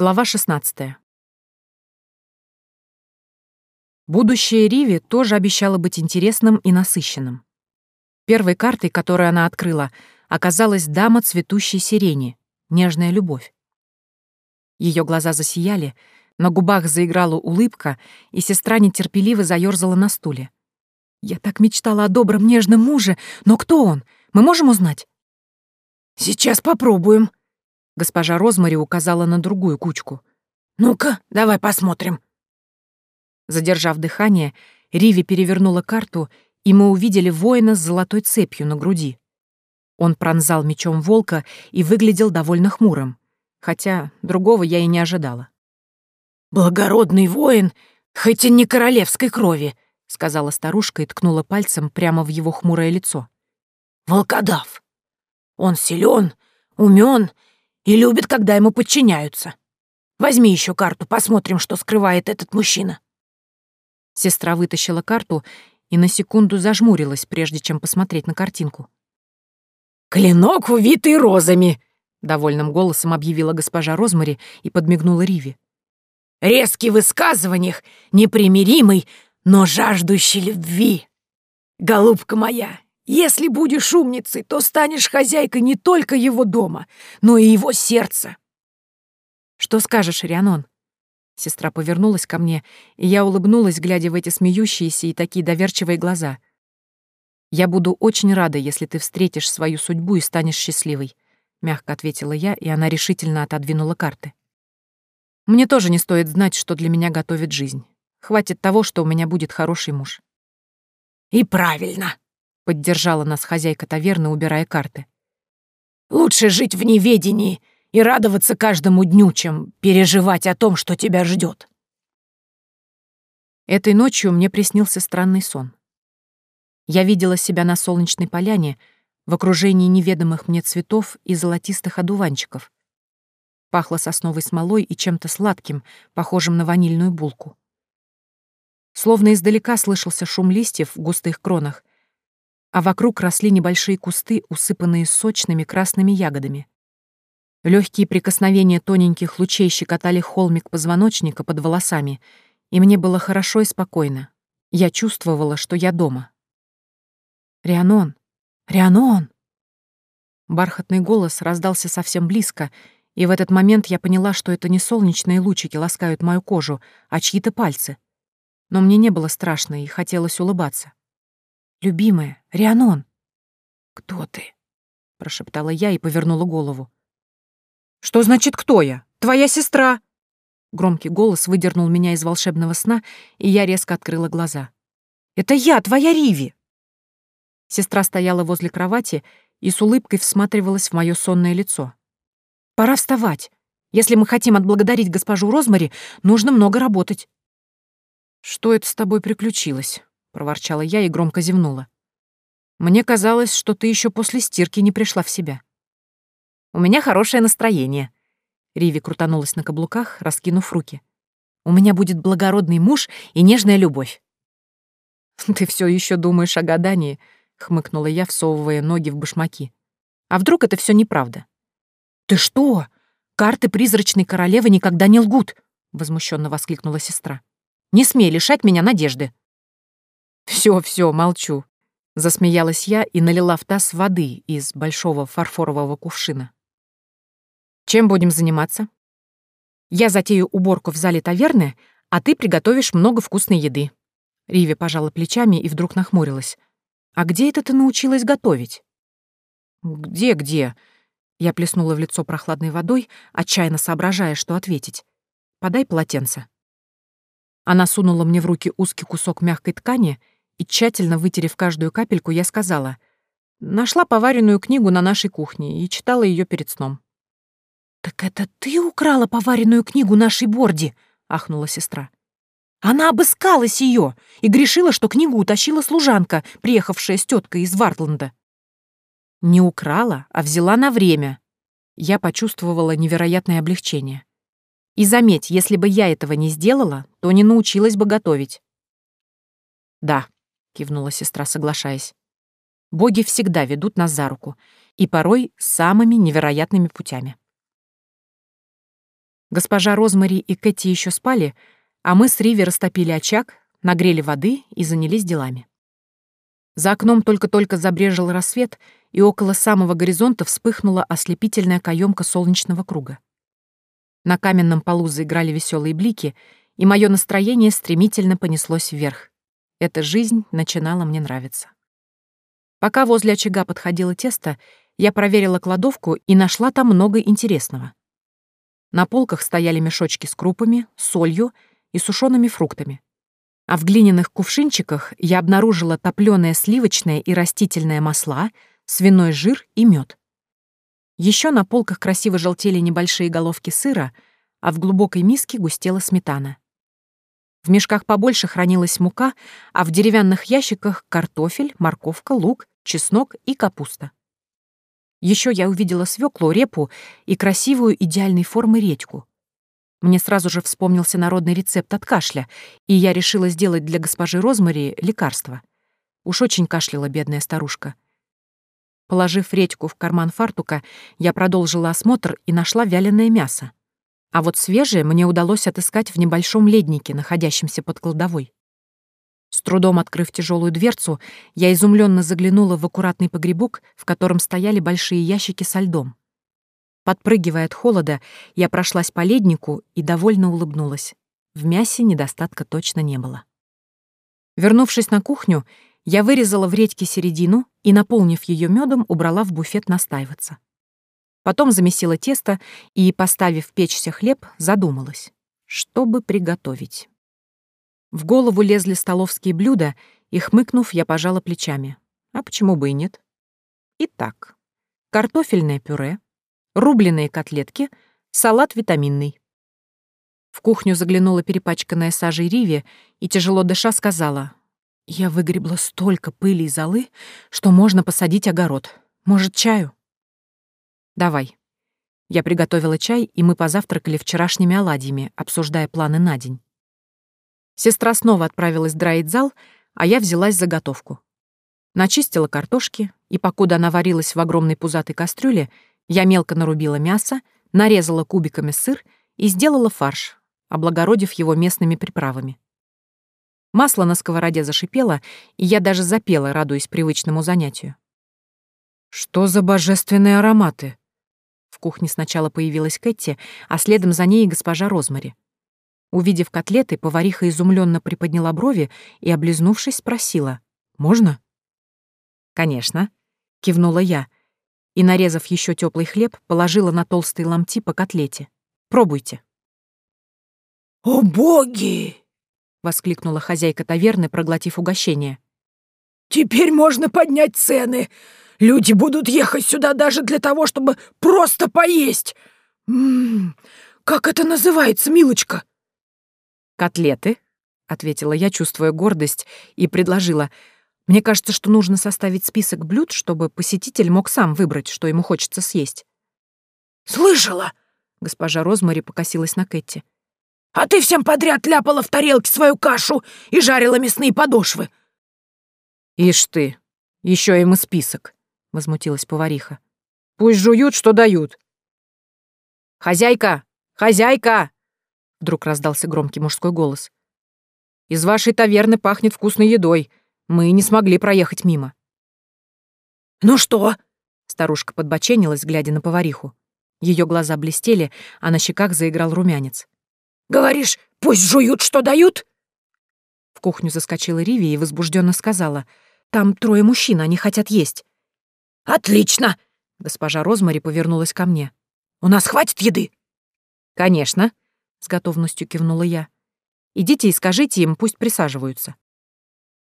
Глава 16. Будущее Риви тоже обещало быть интересным и насыщенным. Первой картой, которую она открыла, оказалась дама цветущей сирени, нежная любовь. Ее глаза засияли, на губах заиграла улыбка, и сестра нетерпеливо заёрзала на стуле. «Я так мечтала о добром нежном муже, но кто он? Мы можем узнать?» «Сейчас попробуем», Госпожа Розмари указала на другую кучку. «Ну-ка, давай посмотрим». Задержав дыхание, Риви перевернула карту, и мы увидели воина с золотой цепью на груди. Он пронзал мечом волка и выглядел довольно хмурым, хотя другого я и не ожидала. «Благородный воин, хоть и не королевской крови», — сказала старушка и ткнула пальцем прямо в его хмурое лицо. «Волкодав. Он силен, умен и любит, когда ему подчиняются. Возьми еще карту, посмотрим, что скрывает этот мужчина». Сестра вытащила карту и на секунду зажмурилась, прежде чем посмотреть на картинку. «Клинок, увитый розами!» — довольным голосом объявила госпожа Розмари и подмигнула Риви. «Резкий в высказываниях, непримиримый, но жаждущий любви. Голубка моя, если будешь умницей, то станешь хозяйкой не только его дома, но и его сердца. Что скажешь, Рианон? Сестра повернулась ко мне, и я улыбнулась, глядя в эти смеющиеся и такие доверчивые глаза. «Я буду очень рада, если ты встретишь свою судьбу и станешь счастливой», — мягко ответила я, и она решительно отодвинула карты. «Мне тоже не стоит знать, что для меня готовит жизнь. Хватит того, что у меня будет хороший муж». «И правильно», Поддержала нас хозяйка таверны, убирая карты. «Лучше жить в неведении и радоваться каждому дню, чем переживать о том, что тебя ждет. Этой ночью мне приснился странный сон. Я видела себя на солнечной поляне в окружении неведомых мне цветов и золотистых одуванчиков. Пахло сосновой смолой и чем-то сладким, похожим на ванильную булку. Словно издалека слышался шум листьев в густых кронах, а вокруг росли небольшие кусты, усыпанные сочными красными ягодами. Легкие прикосновения тоненьких лучей щекотали холмик позвоночника под волосами, и мне было хорошо и спокойно. Я чувствовала, что я дома. «Рианон! Рианон!» Бархатный голос раздался совсем близко, и в этот момент я поняла, что это не солнечные лучики ласкают мою кожу, а чьи-то пальцы. Но мне не было страшно, и хотелось улыбаться. «Любимая, Рианон!» «Кто ты?» — прошептала я и повернула голову. «Что значит «кто я»? Твоя сестра!» Громкий голос выдернул меня из волшебного сна, и я резко открыла глаза. «Это я, твоя Риви!» Сестра стояла возле кровати и с улыбкой всматривалась в мое сонное лицо. «Пора вставать. Если мы хотим отблагодарить госпожу Розмари, нужно много работать». «Что это с тобой приключилось?» — проворчала я и громко зевнула. «Мне казалось, что ты еще после стирки не пришла в себя». «У меня хорошее настроение». Риви крутанулась на каблуках, раскинув руки. «У меня будет благородный муж и нежная любовь». «Ты все еще думаешь о гадании», — хмыкнула я, всовывая ноги в башмаки. «А вдруг это все неправда?» «Ты что? Карты призрачной королевы никогда не лгут!» — возмущенно воскликнула сестра. «Не смей лишать меня надежды!» Все, все, молчу. Засмеялась я и налила в таз воды из большого фарфорового кувшина. Чем будем заниматься? Я затею уборку в зале таверны, а ты приготовишь много вкусной еды. Риви пожала плечами и вдруг нахмурилась. А где это ты научилась готовить? Где-где? Я плеснула в лицо прохладной водой, отчаянно соображая, что ответить. Подай полотенце. Она сунула мне в руки узкий кусок мягкой ткани и, тщательно вытерев каждую капельку, я сказала, «Нашла поваренную книгу на нашей кухне и читала ее перед сном». «Так это ты украла поваренную книгу нашей Борди?» — ахнула сестра. «Она обыскалась ее и грешила, что книгу утащила служанка, приехавшая с теткой из Вартланда». «Не украла, а взяла на время». Я почувствовала невероятное облегчение. И заметь, если бы я этого не сделала, то не научилась бы готовить. Да, кивнула сестра, соглашаясь. Боги всегда ведут нас за руку, и порой самыми невероятными путями. Госпожа Розмари и Кэти еще спали, а мы с Риви растопили очаг, нагрели воды и занялись делами. За окном только-только забрежил рассвет, и около самого горизонта вспыхнула ослепительная каемка солнечного круга. На каменном полу заиграли веселые блики, и мое настроение стремительно понеслось вверх. Эта жизнь начинала мне нравиться. Пока возле очага подходило тесто, я проверила кладовку и нашла там много интересного. На полках стояли мешочки с крупами, солью и сушеными фруктами. А в глиняных кувшинчиках я обнаружила топленое сливочное и растительное масла, свиной жир и мед. Еще на полках красиво желтели небольшие головки сыра, а в глубокой миске густела сметана. В мешках побольше хранилась мука, а в деревянных ящиках — картофель, морковка, лук, чеснок и капуста. Еще я увидела свеклу, репу и красивую идеальной формы редьку. Мне сразу же вспомнился народный рецепт от кашля, и я решила сделать для госпожи Розмари лекарство. Уж очень кашляла бедная старушка. Положив редьку в карман фартука, я продолжила осмотр и нашла вяленое мясо. А вот свежее мне удалось отыскать в небольшом леднике, находящемся под кладовой. С трудом открыв тяжелую дверцу, я изумленно заглянула в аккуратный погребок, в котором стояли большие ящики со льдом. Подпрыгивая от холода, я прошлась по леднику и довольно улыбнулась. В мясе недостатка точно не было. Вернувшись на кухню, я вырезала в редьке середину и, наполнив ее медом, убрала в буфет настаиваться. Потом замесила тесто и, поставив печься хлеб, задумалась, что бы приготовить. В голову лезли столовские блюда, и, хмыкнув, я пожала плечами. А почему бы и нет? Итак, картофельное пюре, рубленые котлетки, салат витаминный. В кухню заглянула перепачканная сажей Риви и, тяжело дыша, сказала, «Я выгребла столько пыли и золы, что можно посадить огород. Может, чаю?» «Давай». Я приготовила чай, и мы позавтракали вчерашними оладьями, обсуждая планы на день. Сестра снова отправилась драить зал, а я взялась за готовку. Начистила картошки, и покуда она варилась в огромной пузатой кастрюле, я мелко нарубила мясо, нарезала кубиками сыр и сделала фарш, облагородив его местными приправами. Масло на сковороде зашипело, и я даже запела, радуясь привычному занятию. «Что за божественные ароматы?» В кухне сначала появилась Кэти, а следом за ней и госпожа Розмари. Увидев котлеты, повариха изумленно приподняла брови и, облизнувшись, спросила «Можно?» «Конечно», — кивнула я, и, нарезав еще теплый хлеб, положила на толстые ломти по котлете. «Пробуйте». «О, боги!» — воскликнула хозяйка таверны, проглотив угощение. «Теперь можно поднять цены. Люди будут ехать сюда даже для того, чтобы просто поесть. М -м, как это называется, милочка?» «Котлеты», — ответила я, чувствуя гордость, и предложила — мне кажется, что нужно составить список блюд, чтобы посетитель мог сам выбрать, что ему хочется съесть. «Слышала!» — госпожа Розмари покосилась на Кэти. «А ты всем подряд ляпала в тарелке свою кашу и жарила мясные подошвы!» «Ишь ты, еще им и список!» — возмутилась повариха. «Пусть жуют, что дают!» «Хозяйка! Хозяйка!» — вдруг раздался громкий мужской голос. «Из вашей таверны пахнет вкусной едой. Мы не смогли проехать мимо. «Ну что?» — старушка подбоченилась, глядя на повариху. Ее глаза блестели, а на щеках заиграл румянец. «Говоришь, пусть жуют, что дают?» В кухню заскочила Риви и возбужденно сказала. «Там трое мужчин, они хотят есть». «Отлично!» — госпожа Розмари повернулась ко мне. «У нас хватит еды?» «Конечно», — с готовностью кивнула я. «Идите и скажите им, пусть присаживаются».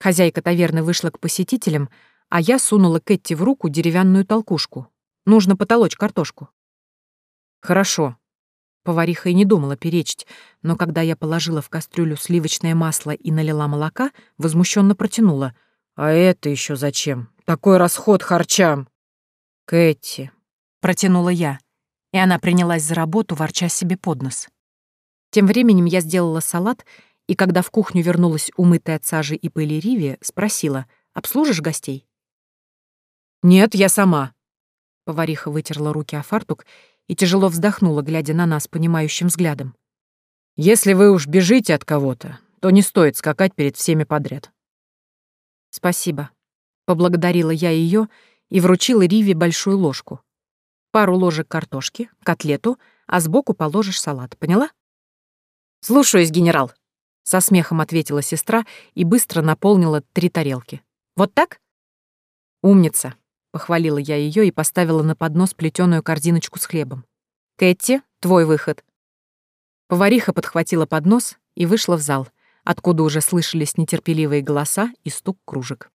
Хозяйка таверны вышла к посетителям, а я сунула Кэти в руку деревянную толкушку. Нужно потолочь картошку. Хорошо. Повариха и не думала перечить, но когда я положила в кастрюлю сливочное масло и налила молока, возмущенно протянула. «А это еще зачем? Такой расход харчам!» «Кэти», — протянула я, и она принялась за работу, ворча себе под нос. Тем временем я сделала салат и когда в кухню вернулась умытая от сажи и пыли Риви, спросила, «Обслужишь гостей?» «Нет, я сама». Повариха вытерла руки о фартук и тяжело вздохнула, глядя на нас понимающим взглядом. «Если вы уж бежите от кого-то, то не стоит скакать перед всеми подряд». «Спасибо», — поблагодарила я ее и вручила Риве большую ложку. Пару ложек картошки, котлету, а сбоку положишь салат, поняла? «Слушаюсь, генерал», — со смехом ответила сестра и быстро наполнила три тарелки. «Вот так?» «Умница», — похвалила я ее и поставила на поднос плетеную корзиночку с хлебом. «Кэти, твой выход». Повариха подхватила поднос и вышла в зал, откуда уже слышались нетерпеливые голоса и стук кружек.